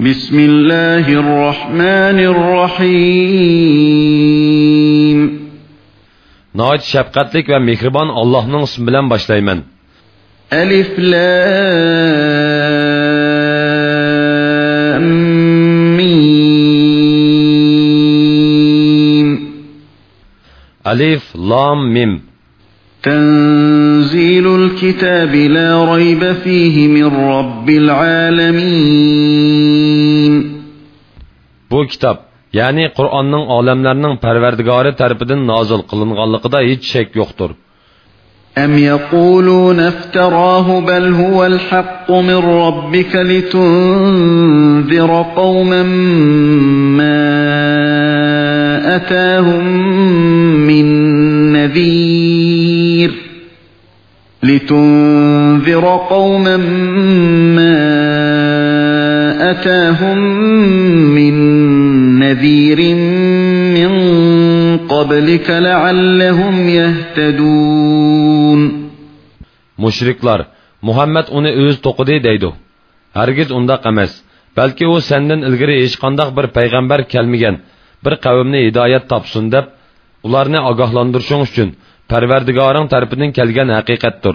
بسم الله الرحمن الرحيم نايت شفقتك ومهربان الله اسم بلن başlayman الف لام م الف لام ميم تنزيل الكتاب لا ريب فيه من رب العالمين Bu kitap, ya'ni Qur'onning olamlarning Parvardigori tarafidan nozil qilinganligida hech shak yo'qdir. أم يقولون افتراه بل هو الحق من ربك لتنذر قوما ما أتاهم من نذير لتنذر قوما ما أتاهم من نذير من قبلك لعلهم يهتدون Mushriklar, Muhammad uni o'z to'qidi deydi. Hargiz undaq emas. Balki u sendan ilgari hech qanday bir payg'ambar kelmagan bir qavmni hidoyat topsin deb ularni ogohlantirishing uchun Parvardigoring tarafidan kelgan haqiqatdir.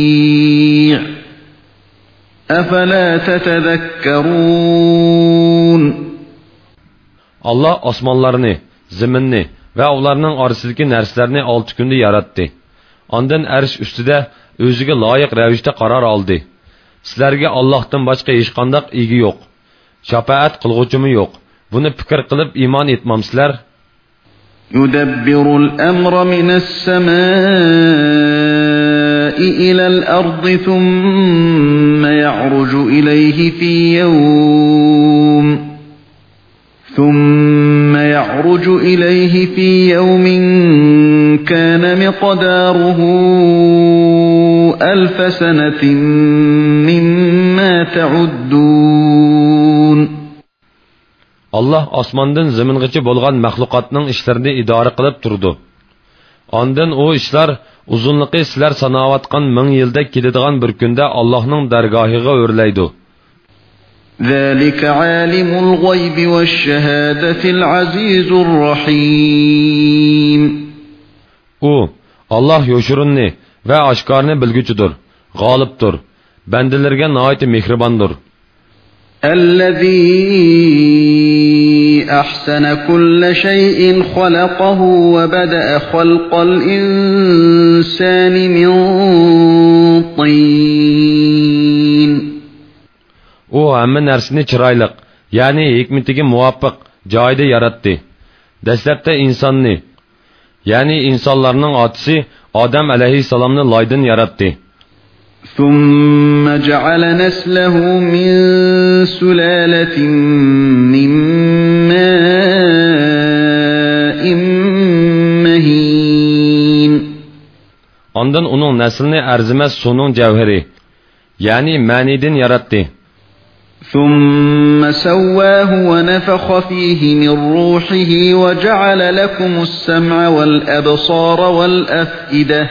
أفلا تتذكرون Allah osmonlarni, zaminni va ularning orasidagi narsalarni 6 kunda yaratdi. Ondan arsh ustida o'ziga loyiq ravishda qaror oldi. Sizlarga Allohdan boshqa hech qanday egi yo'q. Shafaat qilg'uvchimi yo'q. Buni fikr qilib iymon etmamsizlar? يدبر الأمر من السماء إلى الأرض ثم يعرج إليه في يوم ثم يعرج إليه في يوم كان مقداره ألف سنة مما تعدون Allah osmondan zamingacha bo'lgan maxluqotning ishlarini idora qilib turdi. Ondan u ishlar uzunligi sizlar sanovatgan 1000 yilda keladigan bir kunda Allohning dargohiga o'rlaydi. ذلك عالم الغيب والشهادة العزيز الرحيم U Allah yo'shirinni va oshkorni bilguchidir, g'olibdir, bandalarga nihoyat mehribondir. الذي أحسن كل شيء خلقه وبدأ خلق الإنسان من طين U hamma narsani chiroyli, ya'ni hikmatiga muvofiq joyida yaratdi. Dastlabda insonni, ya'ni insonlarning otisi Odam alayhissalomni loydan yaratdi. ثم جعل نسله من سلالة من ماء مهين Ondan uning naslini arzimas suvning javhari, ya'ni ma'nidin yaratdi. ثم سواه ونفخ فيه من روحه وجعل لكم السمع والأبصار والأفئدة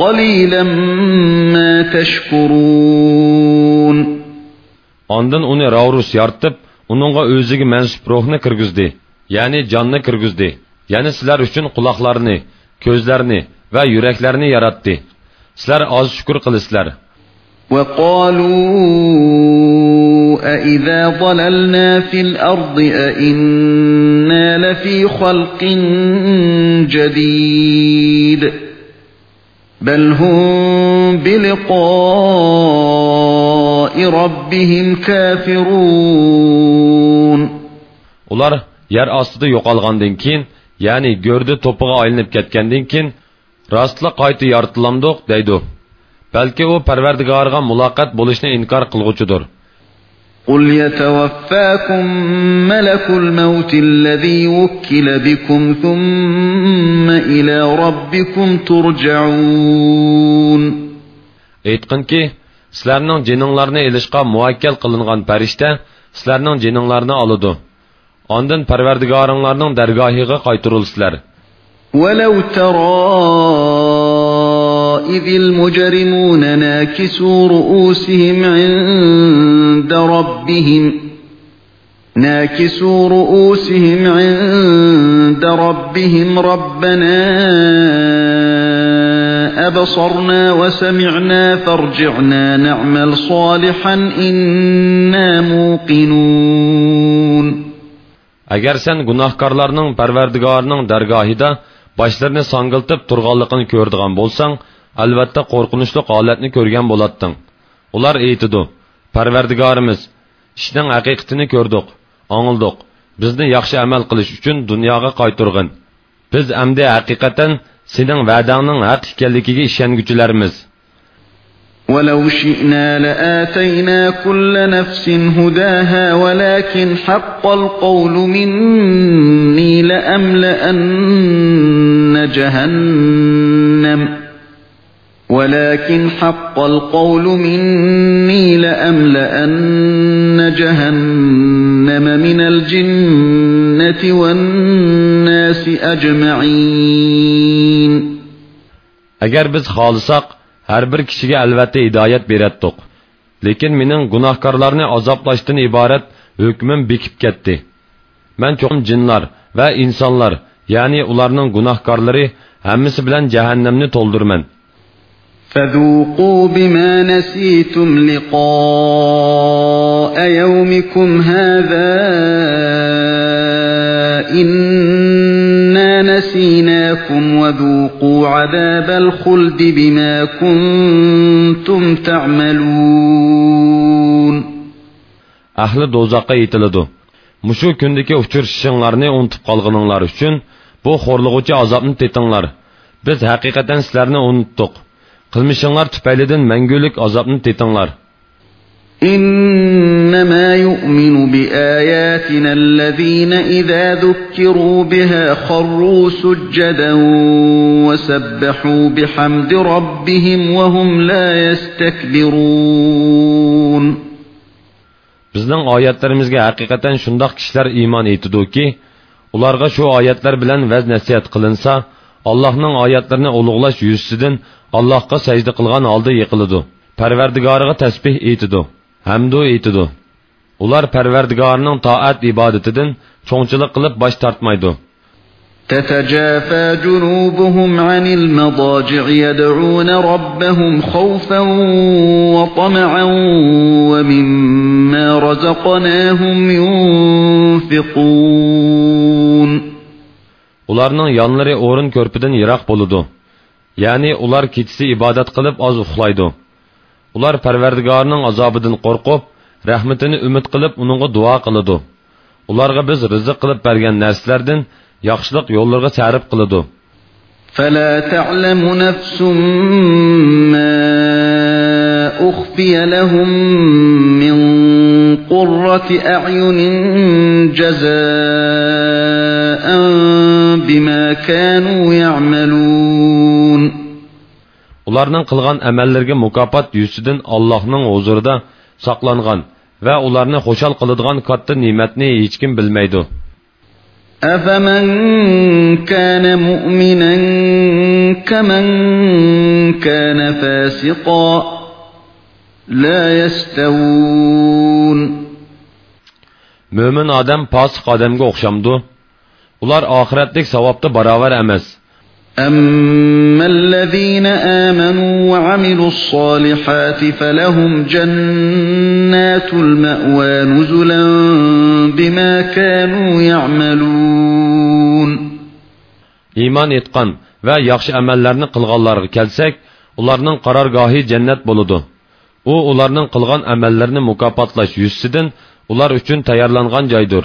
قليلا ما تشكرون Ondan uni ravrus yaratib, uningga o'ziga mansub ruhni kirgizdi, ya'ni jonni kirgizdi. Ya'ni sizlar uchun quloqlarni, ko'zlarni va yuraklarni yaratdi. Sizlar oz shukr qilasizlar. وقالوا أإذا ضللنا في الأرض أإنا لفي خلق جديد بل هم بلقاء ربهم كافرون Ular yer ostida yo'qolgandan keyin, ya'ni go'rdi to'piga aylanib ketgandan keyin rostla qayta yoritilamdiq deydi. Balki u Parvardigoriga muloqot bo'lishni inkor qilg'uchidir. قل يتوفاكم ملك الموت الذي وكل بكم ثم إلى ربكم ترجعون aytqinki sizlarning jininglarni ilishqa muvakkal qilingan farishta sizlarning jininglarni oladi ondin parvardigoringlarning dargohiga qaytirilsizlar ولو ترى إذ المجرمون ناكسوا رؤوسهم عند ربهم ناكسوا رؤوسهم عند ربهم ربنا أبصرنا وسمعنا فارجعنا نعمل صالحا إنا موقنون agar sen gunohkorlarning parvardigorining dargohida boshlarini sangiltib turganligini ko'rdigan bo'lsang albatta qo'rqinchli holatni ko'rgan bo'latding ular aytidi parvardigorimiz ishning haqiqatini ko'rdik ongildik bizni yaxshi amal qilish uchun dunyoga qayturg'in biz amdi haqiqatan sening va'dangning haq ekanligiga ishonguchilarmiz ولو شئنا لآتينا كل نفس هداها ولكن حق القول مني لأملأن جهنم ولكن حق القول مني لأملأن جهنم من الجنة والناس أجمعين agar biz xohlasak har bir kishiga albatta hidoyat beratdiq lekin mening gunohkorlarni azoblashdan iborat hukmim bekib ketdi man cho'qim jinlar va insonlar ya'ni ularning gunohkorlari hammasi bilan jahannamni to'ldirman فذوقوا بما نسيتم لقاء يومكم هذا إنا نسيناكم وذوقوا عذاب الخلد بما كنتم تعملون. أهل دوزاقا يتلدو. مشو كندكي افتر ششنلارني أنتب قلغنونلار افتشن بو خورلغوچي عذابن تتنلار. بز حقيقتن سلارني انتوق qilmishinglar tufaylidan mangulik azobni tetinglar إنما يؤمن بآياتنا الذين إذا ذكروا بها خروا سجدا وسبحوا بحمد ربهم وهم لا يستكبرون bizning oyatlarimizga haqiqatan shundoq kishilar iymon etidiki ularga shu oyatlar bilan vaz nasihat qilinsa allohning oyatlarini ulug'lash yuzasidan allohga sajda qilgan holda yiqiladi parvardigoriga tasbeh etidi hamdu etidi ular parvardigorining toat ibodatidan cho'ngchilik qilib bosh tortmaydi تتجافى جنوبهم عن المضاجع يدعون ربهم خوفا وطمعا ومما رزقناهم ينفقون ularning yonlari o'rin ko'rpidan yiroq bo'ladi Ya'ni ular kechasi ibodat qilib oz uxlaydi ular parvardigorning azobidan qo'rqib rahmatini umid qilib uningga duo qiladi ularga biz rizq qilib bergan narsalardan yaxshilik yo'llarga sarf qiladi فلا تعلم نفس ما أخفي لهم من قرة أعين جزاء بما كانوا يعملون ularning qilgan amallariga mukofot yuzidan allohning huzurida saqlangan va ularni xushal qiladigan katta ne'matni hech kim bilmaydi أفمن كان مؤمنا كمن كان فاسقا لا يستوون mo'min odam posiq odamga o'xshamdi ular oxiratlik savobda barobar emas أما الذين آمنوا وعملوا الصالحات فلهم جنات المأوى نزلا بما كانوا يعملون إيمان إتقان و يخش أملارن قلغالار كالسك ularının قرارگاهی جنت بولدو. أو ularının قلغان أملارن مكافاتلاش يسدن ular üçün تيارلانغان جايدور.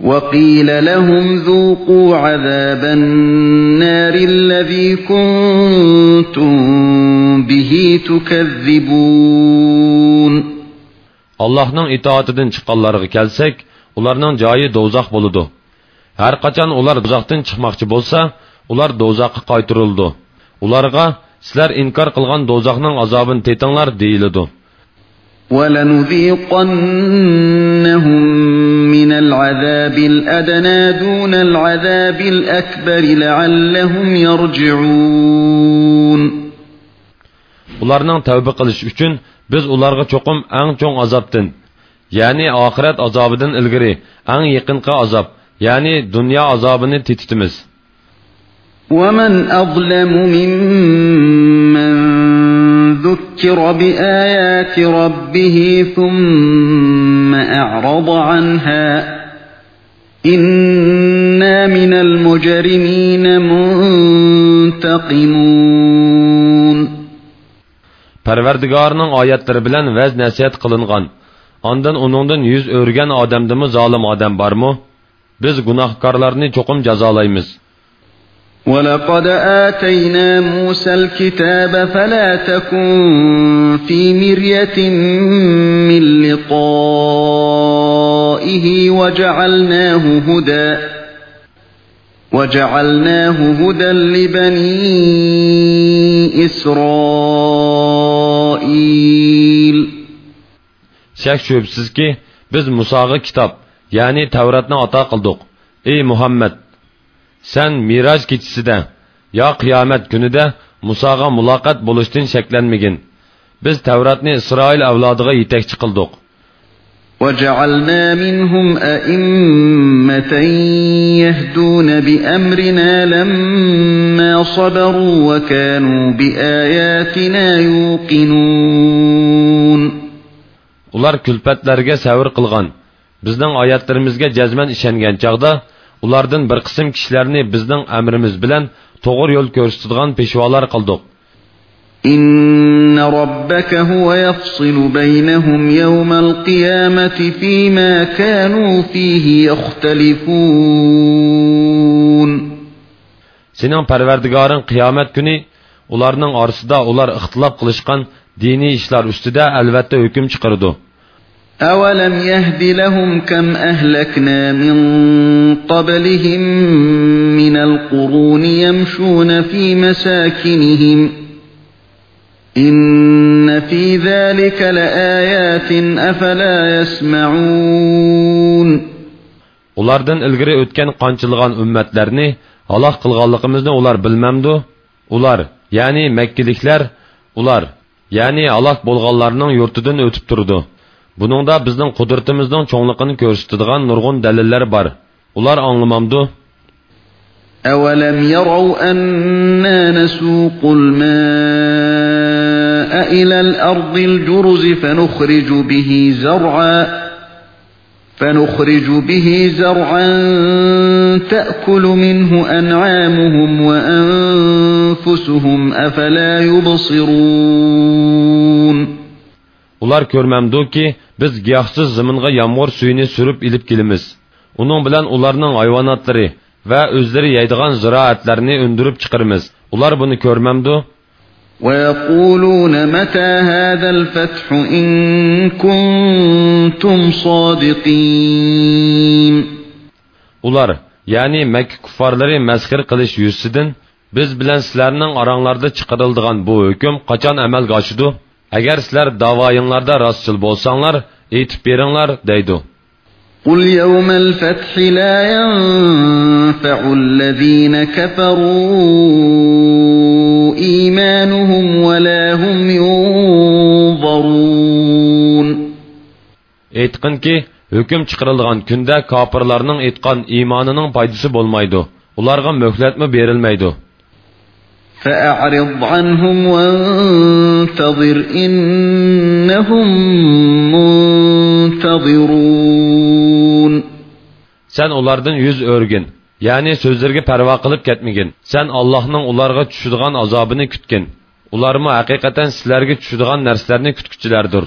وقيل لهم ذوقوا عذاب النار الذي كنتم به تكذبون Allah'ın itaatidan çıkanlarga kelsek, ularning joyi dozaq bo'ladi. Har qachon ular dozaqdan chiqmoqchi bo'lsa, ular dozaqqa qaytarildi. Ularga sizlar inkor qilgan dozaqning azobini tetinglar deyiladi. وَلَنُذِيقَنَّهُم مِّنَ الْعَذَابِ الْأَدْنَىٰ دُونَ الْعَذَابِ الْأَكْبَرِ لَعَلَّهُمْ يَرْجِعُونَ Ularning tavba qilish uchun biz ularga cho'qim eng cho'ng azobdan, ya'ni oxirat azobidan ilgari eng yaqinqi azob, ya'ni dunyo azobini tetitimiz. وَمَنْ أَظْلَمُ مِمَّن ذُكِّرَ بِآيَاتِ رَبِّهِ ثُمَّ أَعْرَضَ عَنْهَا إِنَّا مِنَ الْمُجْرِمِينَ مُنْتَقِمُونَ Parvardigorning oyatlari bilan vaz nasihat qilingan. Ondan uningdan yuz o'rgan odamdimi zolim odam bormi? Biz gunohkorlarni cho'qim jazolaymiz. وَلَقَدْ آتَيْنَا مُوسَى الْكِتَابَ فَلَا تَكُنْ فِي مِرْيَةٍ مِّن لِقَائِهِ وَجَعَلْنَاهُ هُدًى وَجَعَلْنَاهُ هُدًى لِبَنِي إِسْرَائِيلَ Şək şübsizki, biz Musağa kitap, yani Tevratni ata qildik. Ey Muhammed! Sen Miraj kechisida, yo qiyomat kunida Musaga muloqot bo'lishdan shaklanmagin. Biz Tevratni Isroil avlodiga yetakchi qildik. وَجَعَلْنَا مِنْهُمْ أَئِمَّةً يَهْدُونَ بِأَمْرِنَا لَمَّا صَبَرُوا وَكَانُوا بِآيَاتِنَا يُوقِنُونَ Ular külpatlarga savr qilgan, bizning oyatlarimizga jazman ishongan chaqda ulardan bir qism kishilarni bizning amrimiz bilan to'g'ri yo'l ko'rsatadigan peshvolar qildik. إِنَّ رَبَّكَ هُوَ يَفْصِلُ بَيْنَهُمْ يَوْمَ الْقِيَامَةِ فِيمَا كَانُوا فِيهِ يَخْتَلِفُونَ Sening Parvardigoring qiyomat kuni ularning orasida ular ixtilof qilishgan diniy ishlar ustida albatta hukm chiqaradi. أَوَلَمْ يَهْدِ لَهُمْ كَمْ أَهْلَكْنَا مِنْ قَبْلِهِمْ مِنَ الْقُرُونِ يَمْشُونَ فِي مَسَاكِنِهِمْ إِنَّ فِي ذَلِكَ لَآيَاتٍ أَفَلَا يَسْمَعُونَ Ulardan ilgari o'tgan qanchilgan ummatlarni halok qilganligimizni ular bilmamdi? Ular, ya'ni Makkaliklar, ular, ya'ni halok bo'lganlarning yurtidan o'tib turdi. Buningda bizning qudratimizning cho'ngligini ko'rsatadigan nurg'un dalillar bor. Ular anglamamdi? أَوَلَمْ يَرَوْا أَنَّا نَسُوقُ الْمَاءَ إِلَى الْأَرْضِ الْجُرُزِ فَنُخْرِجُ بِهِ زَرْعًا فَنُخْرِجُ بِهِ زَرْعًا تَأْكُلُ مِنْهُ أَنْعَامُهُمْ وَأَنْفُسُهُمْ أَفَلَا يُبْصِرُونَ Ular ko'rmamdiki, biz giyohsiz zaminga yomg'ir suyini surib ilib kelamiz. Uning bilan ularning hayvonotlari va o'zlari yeydigan ziroatlarni undirib chiqaramiz. Ular buni ko'rmamdi? وَيَقُولُونَ مَتَى هَذَا الْفَتْحُ إِن كُنتُمْ صَادِقِينَ Ular, ya'ni Makka kuffarlari mazhir qilish yuzidan biz bilan sizlarning oranglarda chiqariladigan bu hukm qachon amalga oshidi? Agar sizlar da'voyinglarda rostchil bo'lsanglar, aytib beringlar, deydi. قُلْ يَوْمَ الْفَتْحِ لَا يَنفَعُ الَّذِينَ كَفَرُوا إِيمَانُهُمْ وَلَا هُمْ يُنظَرُونَ Aytqinki, hukm chiqarilgan kunda kofirlarning aytgan iymonining foydasi bo'lmaydi. Ularga möhlatmi berilmaydi. فأعرض عنهم وانتظر إنهم منتظرون Sen onlardan yüz örgün, yani sözlerge perva kılıp ketmegin. Sen Allah'ın onlarga çüşüdüğün azabını kütkin. Ularımı hakikaten sizlerge çüşüdüğün nerslerini kütküçülerdir.